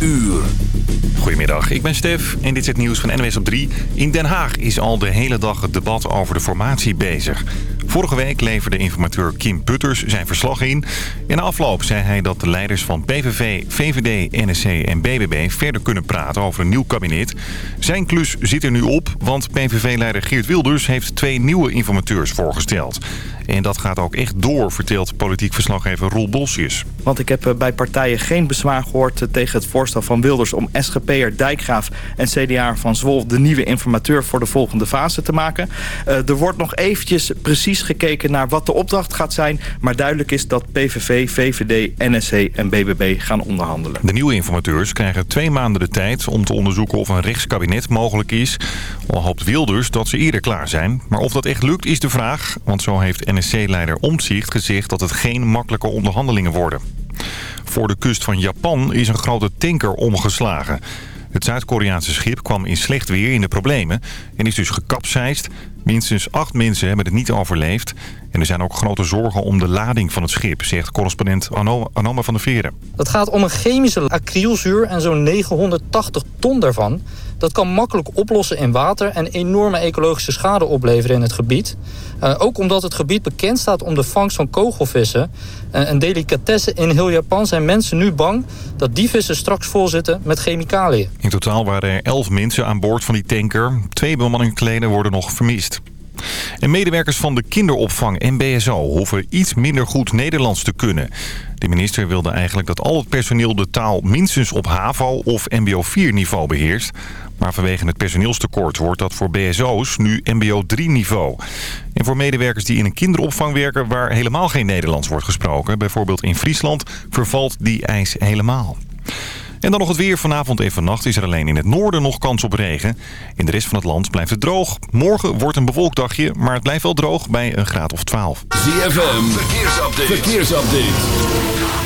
uur. Goedemiddag, ik ben Stef en dit is het nieuws van NWS op 3. In Den Haag is al de hele dag het debat over de formatie bezig. Vorige week leverde informateur Kim Putters zijn verslag in. In afloop zei hij dat de leiders van PVV, VVD, NSC en BBB verder kunnen praten over een nieuw kabinet. Zijn klus zit er nu op, want PVV-leider Geert Wilders heeft twee nieuwe informateurs voorgesteld. En dat gaat ook echt door, vertelt politiek verslaggever Roel Bosjes. Want ik heb eh, bij partijen geen bezwaar gehoord eh, tegen het voorstel van Wilders... om SGP'er Dijkgraaf en CDA van Zwol de nieuwe informateur voor de volgende fase te maken. Uh, er wordt nog eventjes precies gekeken naar wat de opdracht gaat zijn... maar duidelijk is dat PVV, VVD, NSC en BBB gaan onderhandelen. De nieuwe informateurs krijgen twee maanden de tijd om te onderzoeken of een rechtskabinet mogelijk is. Al hoopt Wilders dat ze eerder klaar zijn. Maar of dat echt lukt is de vraag, want zo heeft NSC-leider Omtzigt gezegd dat het geen makkelijke onderhandelingen worden. Voor de kust van Japan is een grote tanker omgeslagen. Het Zuid-Koreaanse schip kwam in slecht weer in de problemen en is dus gekapseist. Minstens acht mensen hebben het niet overleefd. En er zijn ook grote zorgen om de lading van het schip, zegt correspondent Anoma van der Veren. Het gaat om een chemische acrylzuur en zo'n 980 ton daarvan. Dat kan makkelijk oplossen in water en enorme ecologische schade opleveren in het gebied. Uh, ook omdat het gebied bekend staat om de vangst van kogelvissen. Een delicatesse in heel Japan zijn mensen nu bang dat die vissen straks vol zitten met chemicaliën. In totaal waren er 11 mensen aan boord van die tanker. Twee bemanningsleden worden nog vermist. En medewerkers van de kinderopvang en BSO hoeven iets minder goed Nederlands te kunnen. De minister wilde eigenlijk dat al het personeel de taal minstens op HAVO of MBO 4 niveau beheerst. Maar vanwege het personeelstekort wordt dat voor BSO's nu MBO 3 niveau. En voor medewerkers die in een kinderopvang werken waar helemaal geen Nederlands wordt gesproken... bijvoorbeeld in Friesland, vervalt die eis helemaal. En dan nog het weer. Vanavond en vannacht is er alleen in het noorden nog kans op regen. In de rest van het land blijft het droog. Morgen wordt een bewolkt dagje, maar het blijft wel droog bij een graad of 12. ZFM, verkeersupdate. verkeersupdate.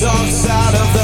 Dark side of the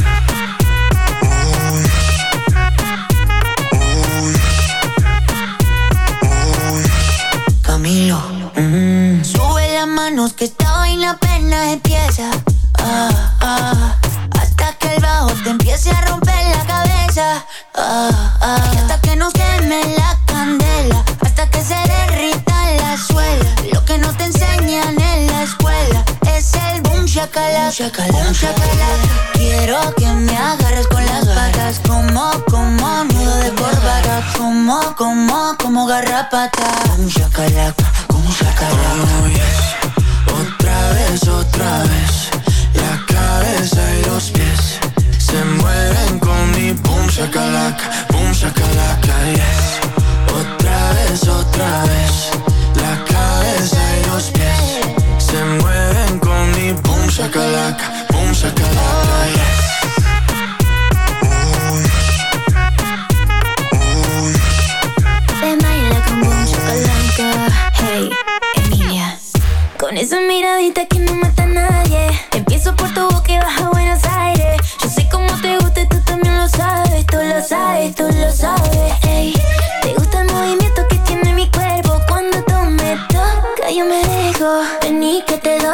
Mm. Sube las manos que esta vaina apenas empieza. Ah, ah, hasta que el bajo te empiece a romper la cabeza. Y hasta que nos queme la candela. Hasta que se derrita la suela. Lo que no te enseñan en la escuela es el boom shakalaka. Boom shakalaka. Boom shakalaka. Quiero que me agarres con las patas. Como, como, nudo de corbata. Como, como, como garrapata. Como chacalaca, como chacalaca. Oh.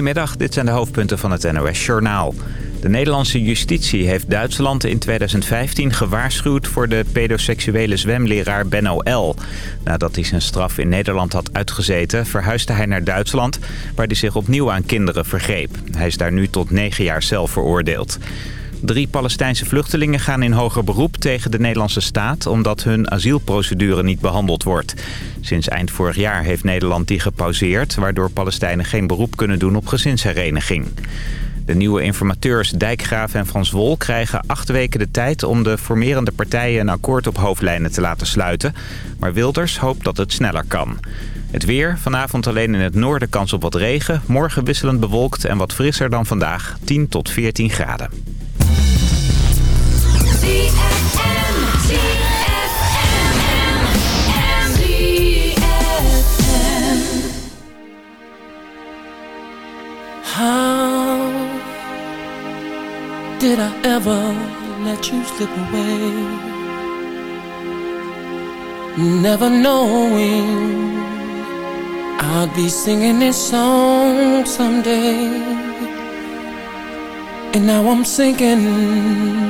Goedemiddag, dit zijn de hoofdpunten van het NOS-journaal. De Nederlandse justitie heeft Duitsland in 2015 gewaarschuwd... voor de pedoseksuele zwemleraar Benno L. Nadat hij zijn straf in Nederland had uitgezeten... verhuisde hij naar Duitsland, waar hij zich opnieuw aan kinderen vergreep. Hij is daar nu tot negen jaar zelf veroordeeld. Drie Palestijnse vluchtelingen gaan in hoger beroep tegen de Nederlandse staat... omdat hun asielprocedure niet behandeld wordt. Sinds eind vorig jaar heeft Nederland die gepauzeerd... waardoor Palestijnen geen beroep kunnen doen op gezinshereniging. De nieuwe informateurs Dijkgraaf en Frans Wol krijgen acht weken de tijd... om de formerende partijen een akkoord op hoofdlijnen te laten sluiten. Maar Wilders hoopt dat het sneller kan. Het weer, vanavond alleen in het noorden kans op wat regen. Morgen wisselend bewolkt en wat frisser dan vandaag. 10 tot 14 graden. Singing this song someday. And now I'm sinking,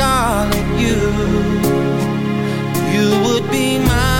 Darling, you, you would be mine.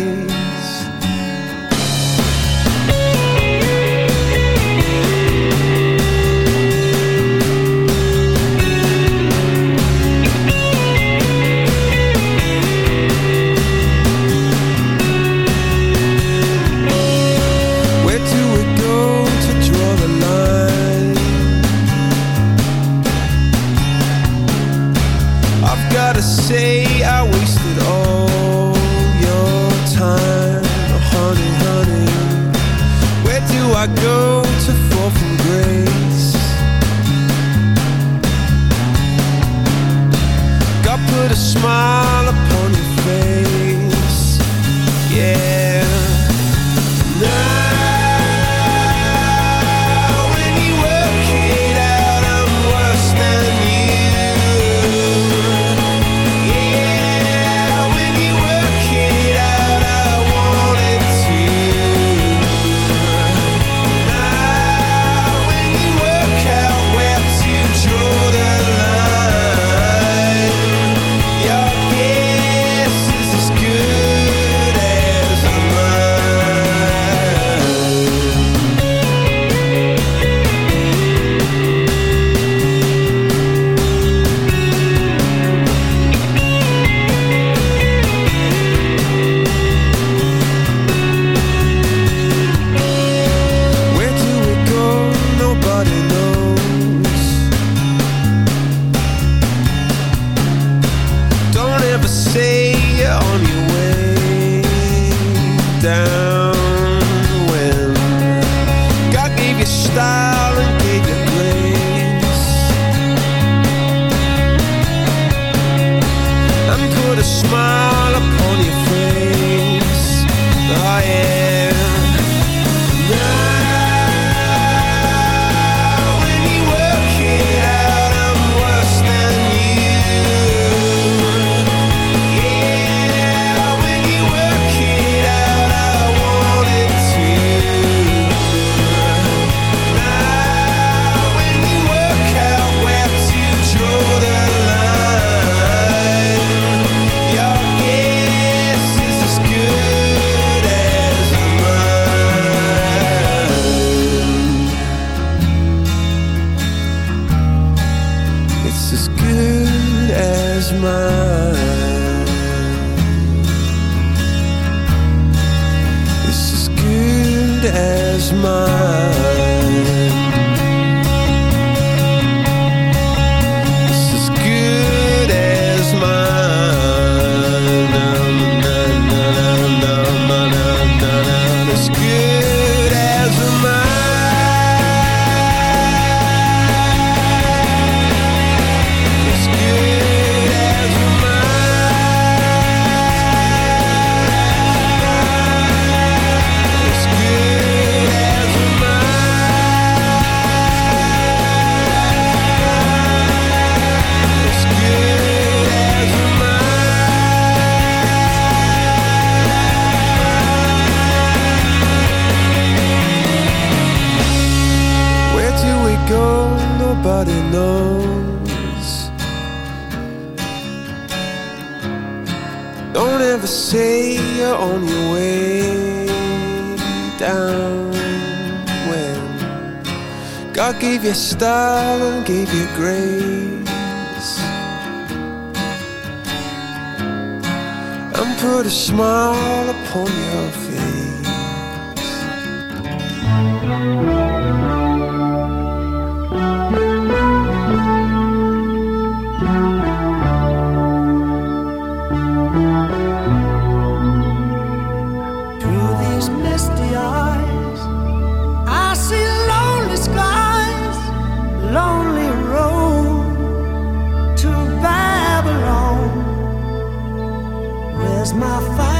I go misty eyes. I see lonely skies, lonely road to Babylon. Where's my fire?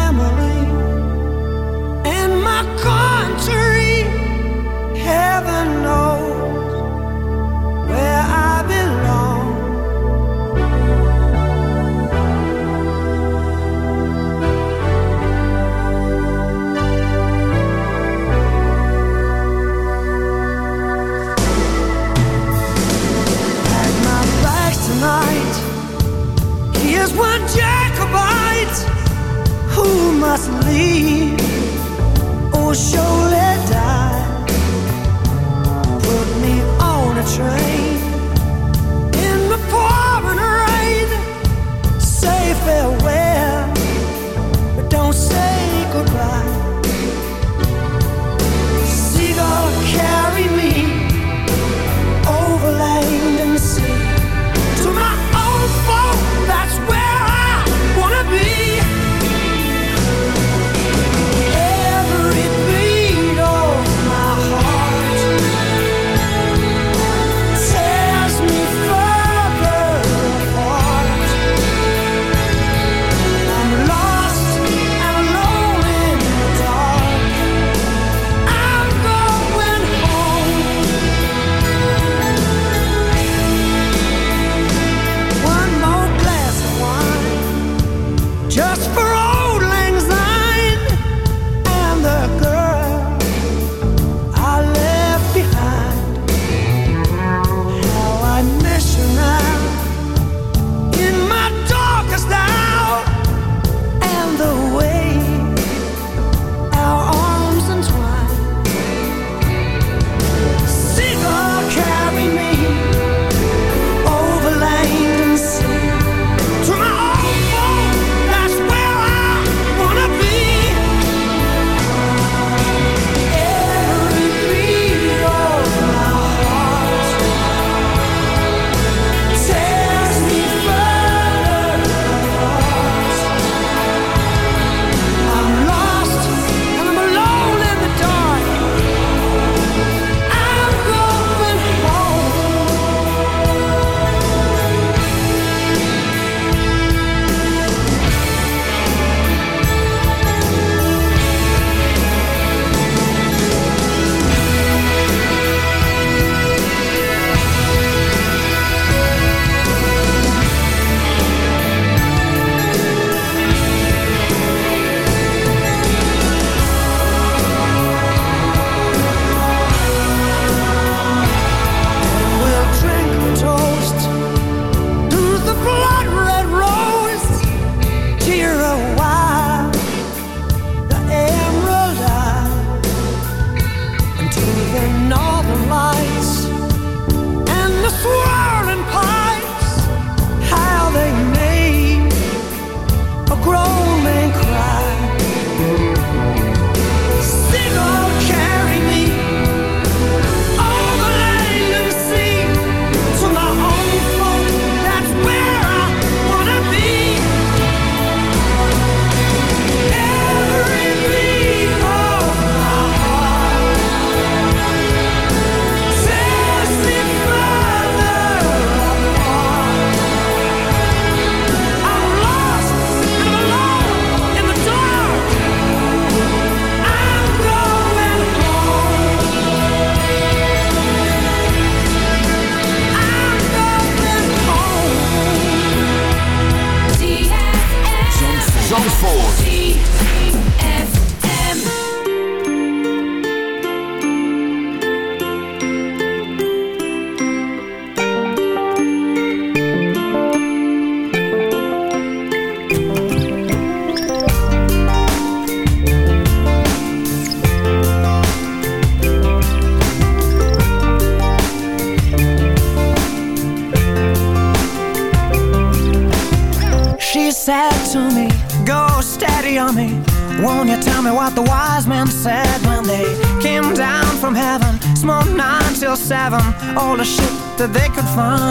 Or Oh, show find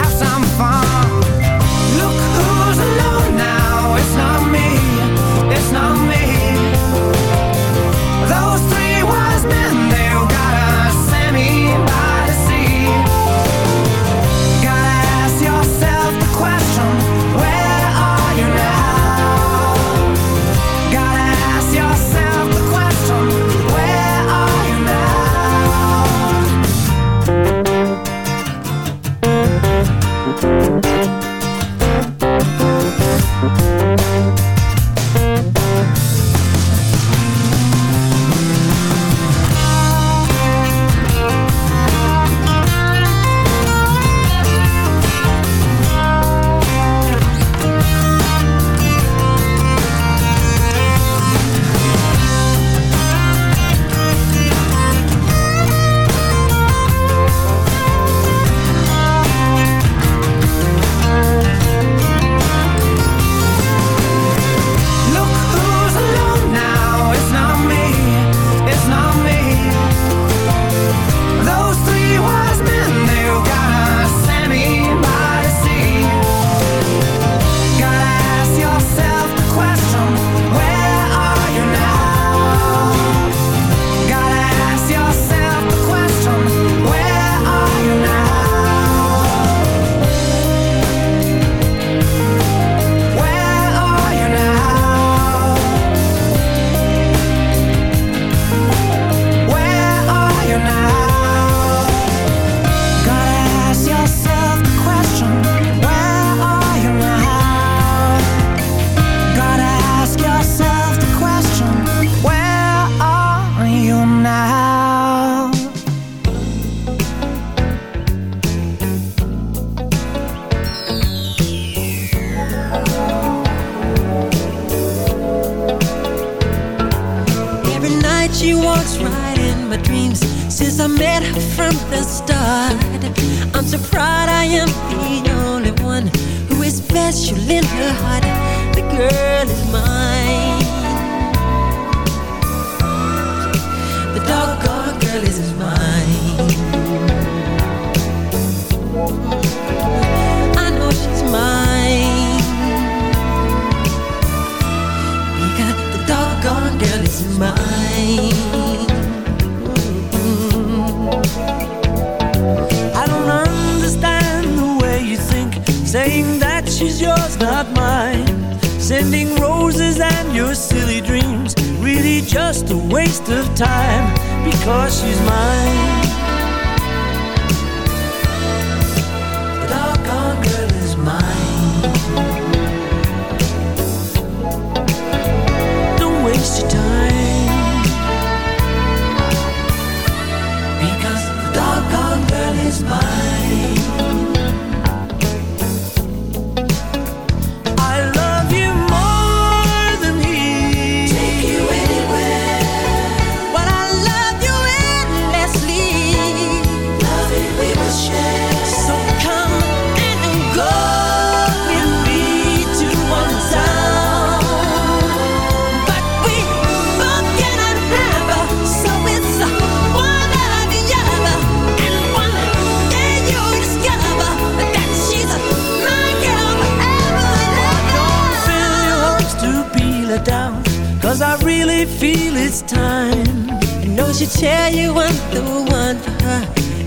time. I know she'll tell you I'm the one for her.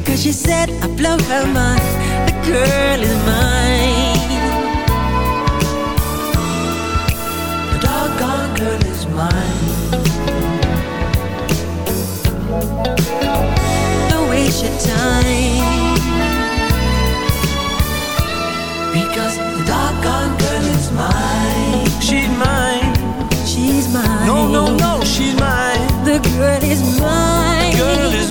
Cause she said I blow her mind. The girl is mine. The girl is mine. Girl is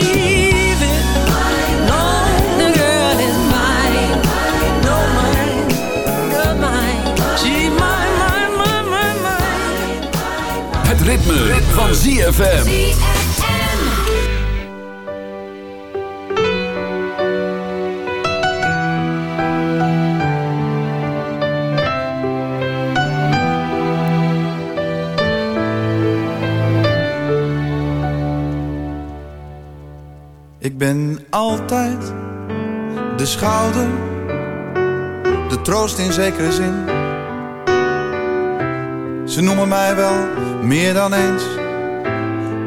ZFM. Ik ben altijd de schouder, de troost in zekere zin. Ze noemen mij wel meer dan eens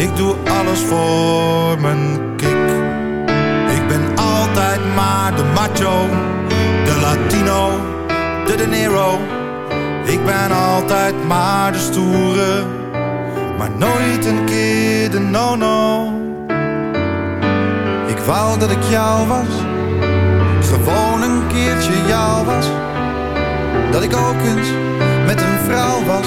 ik doe alles voor mijn kick. Ik ben altijd maar de macho, de latino, de de. Ik ben altijd maar de stoere, maar nooit een keer de no-no. Ik wou dat ik jou was, gewoon een keertje jou was. Dat ik ook eens met een vrouw was,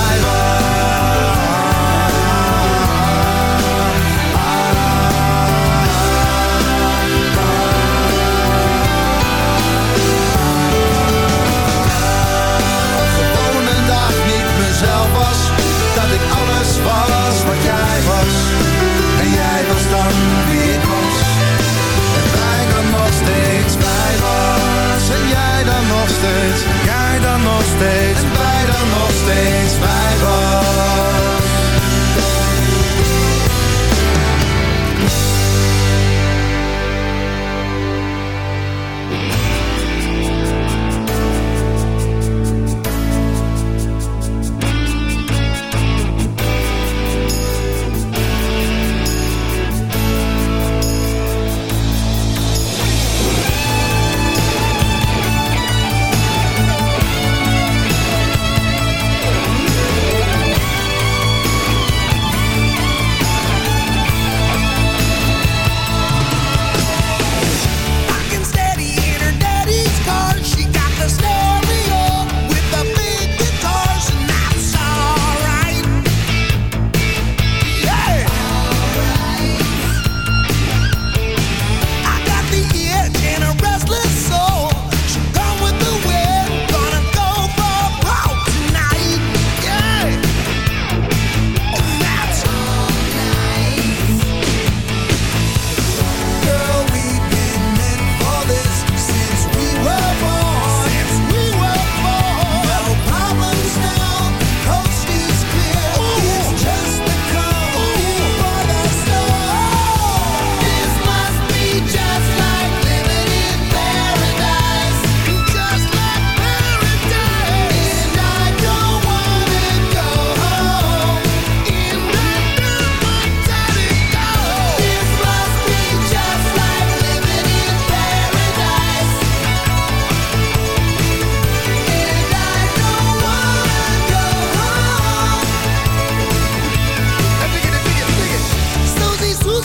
was wat jij was. En jij was dan wie ik was. En wij dan nog steeds wij was. En jij dan nog steeds. Jij dan nog steeds. En wij dan nog steeds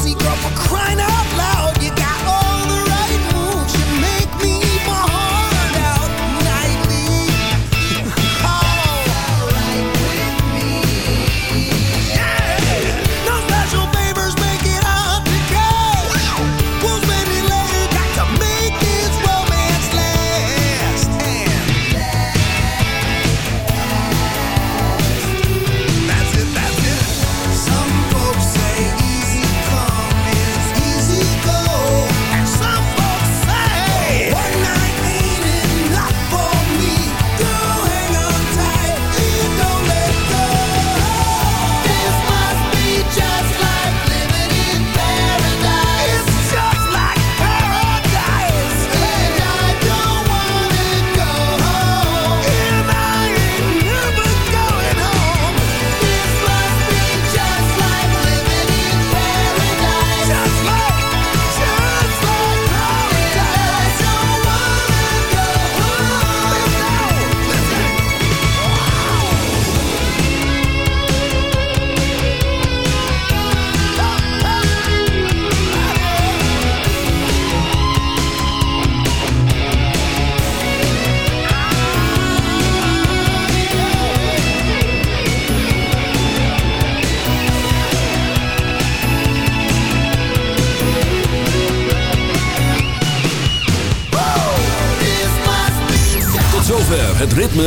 pussy girl for crying out